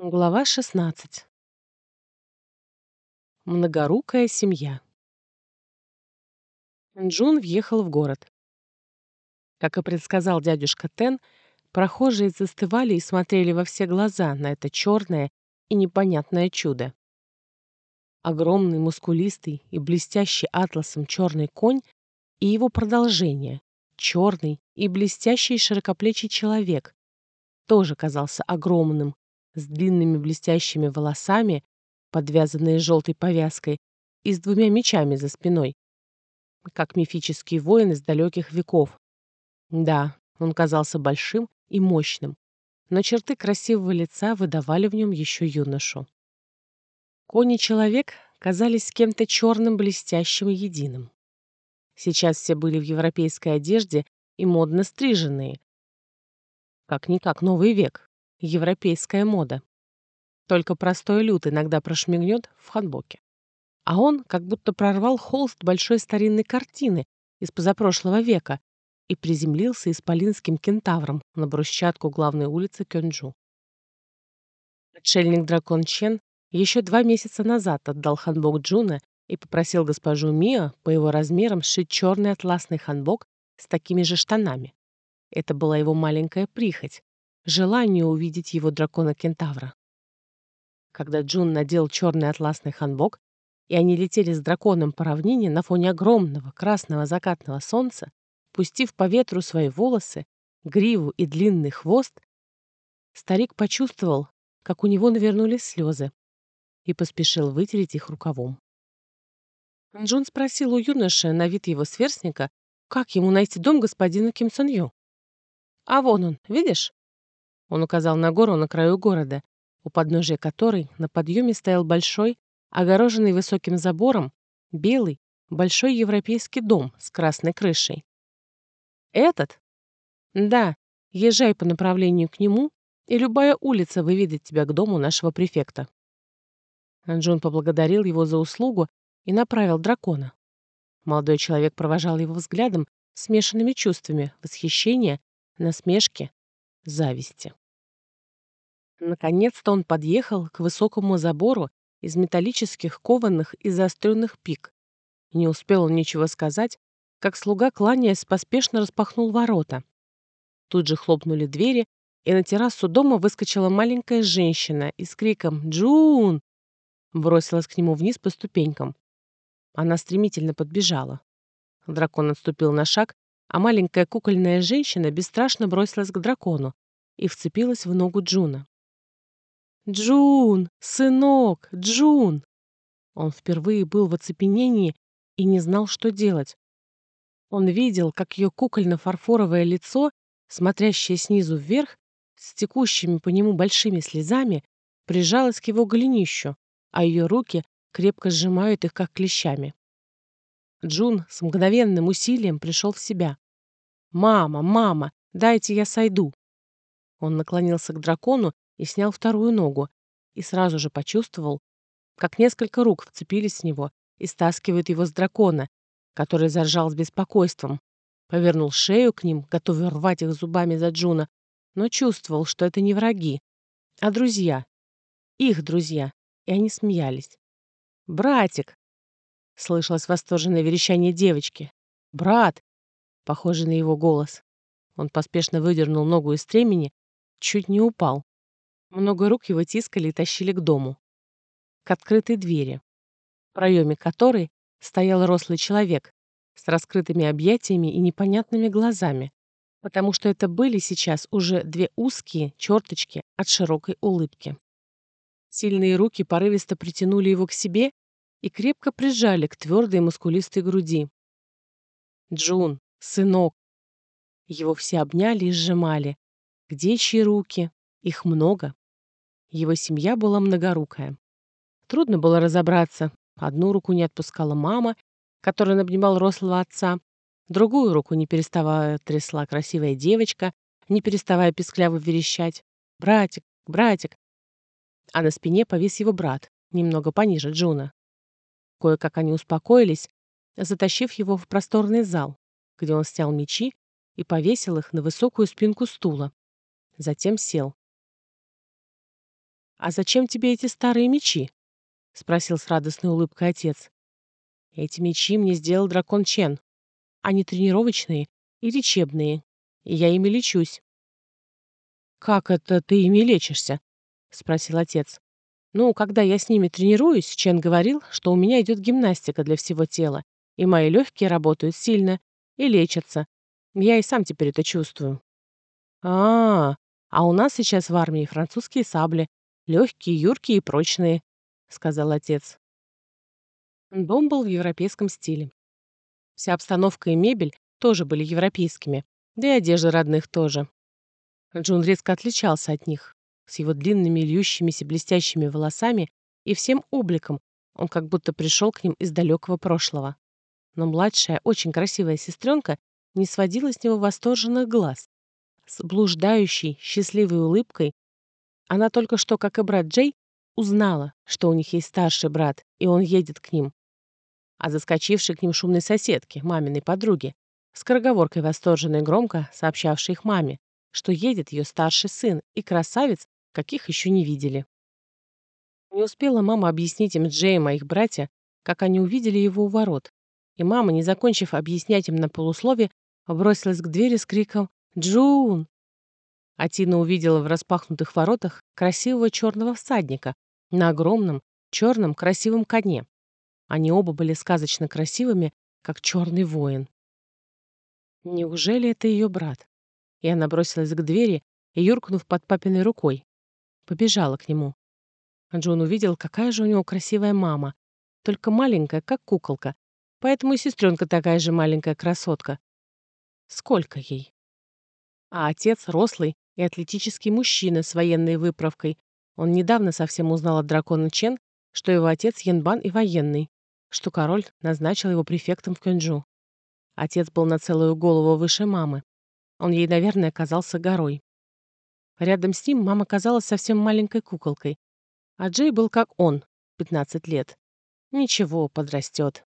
Глава 16. Многорукая семья. Джун въехал в город. Как и предсказал дядюшка Тен, прохожие застывали и смотрели во все глаза на это черное и непонятное чудо. Огромный, мускулистый и блестящий атласом черный конь и его продолжение, черный и блестящий широкоплечий человек, тоже казался огромным, с длинными блестящими волосами, подвязанные желтой повязкой, и с двумя мечами за спиной, как мифический воин из далеких веков. Да, он казался большим и мощным, но черты красивого лица выдавали в нем еще юношу. Кони человек казались кем-то черным, блестящим и единым. Сейчас все были в европейской одежде и модно стриженные. Как-никак новый век европейская мода. Только простой люд иногда прошмигнет в ханбоке. А он как будто прорвал холст большой старинной картины из позапрошлого века и приземлился исполинским кентавром на брусчатку главной улицы Кёнджу. Отшельник Дракон Чен еще два месяца назад отдал ханбок Джуна и попросил госпожу Мио по его размерам сшить черный атласный ханбок с такими же штанами. Это была его маленькая прихоть, желание увидеть его дракона-кентавра. Когда Джун надел черный атласный ханбок, и они летели с драконом по равнине на фоне огромного красного закатного солнца, пустив по ветру свои волосы, гриву и длинный хвост, старик почувствовал, как у него навернулись слезы, и поспешил вытереть их рукавом. Джун спросил у юноши на вид его сверстника, как ему найти дом господина Ким Сон Ю. «А вон он, видишь?» Он указал на гору на краю города, у подножия которой на подъеме стоял большой, огороженный высоким забором, белый, большой европейский дом с красной крышей. «Этот?» «Да, езжай по направлению к нему, и любая улица выведет тебя к дому нашего префекта». Джон поблагодарил его за услугу и направил дракона. Молодой человек провожал его взглядом смешанными чувствами восхищения, насмешки, зависти. Наконец-то он подъехал к высокому забору из металлических кованых и заостренных пик. Не успел он ничего сказать, как слуга, кланяясь, поспешно распахнул ворота. Тут же хлопнули двери, и на террасу дома выскочила маленькая женщина и с криком «Джун!» бросилась к нему вниз по ступенькам. Она стремительно подбежала. Дракон отступил на шаг, а маленькая кукольная женщина бесстрашно бросилась к дракону и вцепилась в ногу Джуна. «Джун! Сынок! Джун!» Он впервые был в оцепенении и не знал, что делать. Он видел, как ее кукольно-фарфоровое лицо, смотрящее снизу вверх, с текущими по нему большими слезами, прижалось к его голенищу, а ее руки крепко сжимают их, как клещами. Джун с мгновенным усилием пришел в себя. «Мама, мама, дайте я сойду!» Он наклонился к дракону и снял вторую ногу, и сразу же почувствовал, как несколько рук вцепились в него и стаскивают его с дракона, который заржал с беспокойством, повернул шею к ним, готовый рвать их зубами за Джуна, но чувствовал, что это не враги, а друзья. Их друзья, и они смеялись. «Братик!» — слышалось восторженное верещание девочки. «Брат!» — похожий на его голос. Он поспешно выдернул ногу из стремени, чуть не упал. Много рук его тискали и тащили к дому. К открытой двери, в проеме которой стоял рослый человек с раскрытыми объятиями и непонятными глазами, потому что это были сейчас уже две узкие черточки от широкой улыбки. Сильные руки порывисто притянули его к себе и крепко прижали к твердой мускулистой груди. «Джун, сынок!» Его все обняли и сжимали. Где чьи руки? Их много. Его семья была многорукая. Трудно было разобраться. Одну руку не отпускала мама, которая обнимал рослого отца, другую руку не переставая трясла красивая девочка, не переставая пескляво верещать. «Братик! Братик!» А на спине повис его брат, немного пониже Джуна. Кое-как они успокоились, затащив его в просторный зал, где он снял мечи и повесил их на высокую спинку стула. Затем сел. «А зачем тебе эти старые мечи?» — спросил с радостной улыбкой отец. «Эти мечи мне сделал дракон Чен. Они тренировочные и лечебные, и я ими лечусь». «Как это ты ими лечишься?» — спросил отец. «Ну, когда я с ними тренируюсь, Чен говорил, что у меня идет гимнастика для всего тела, и мои легкие работают сильно и лечатся. Я и сам теперь это чувствую». «А, -а, а у нас сейчас в армии французские сабли, легкие, юркие и прочные», — сказал отец. Дом был в европейском стиле. Вся обстановка и мебель тоже были европейскими, да и одежда родных тоже. Джун резко отличался от них. С его длинными, льющимися, блестящими волосами и всем обликом он как будто пришел к ним из далекого прошлого. Но младшая, очень красивая сестренка не сводила с него восторженных глаз. С блуждающей, счастливой улыбкой она только что, как и брат Джей, узнала, что у них есть старший брат, и он едет к ним. А заскочившей к ним шумной соседке, маминой подруге, скороговоркой восторженной громко сообщавшей их маме, что едет ее старший сын и красавец, каких еще не видели. Не успела мама объяснить им Джейма, их братья, как они увидели его у ворот. И мама, не закончив объяснять им на полуслове, бросилась к двери с криком «Джун!». А Тина увидела в распахнутых воротах красивого черного всадника на огромном черном красивом коне. Они оба были сказочно красивыми, как черный воин. Неужели это ее брат? И она бросилась к двери и, юркнув под папиной рукой, побежала к нему. Джон увидел, какая же у него красивая мама, только маленькая, как куколка, поэтому и сестренка такая же маленькая красотка. Сколько ей? А отец рослый и атлетический мужчина с военной выправкой. Он недавно совсем узнал от дракона Чен, что его отец Янбан и военный, что король назначил его префектом в Кёнджу. Отец был на целую голову выше мамы. Он ей, наверное, казался горой. Рядом с ним мама казалась совсем маленькой куколкой. А Джей был как он, 15 лет. Ничего, подрастет.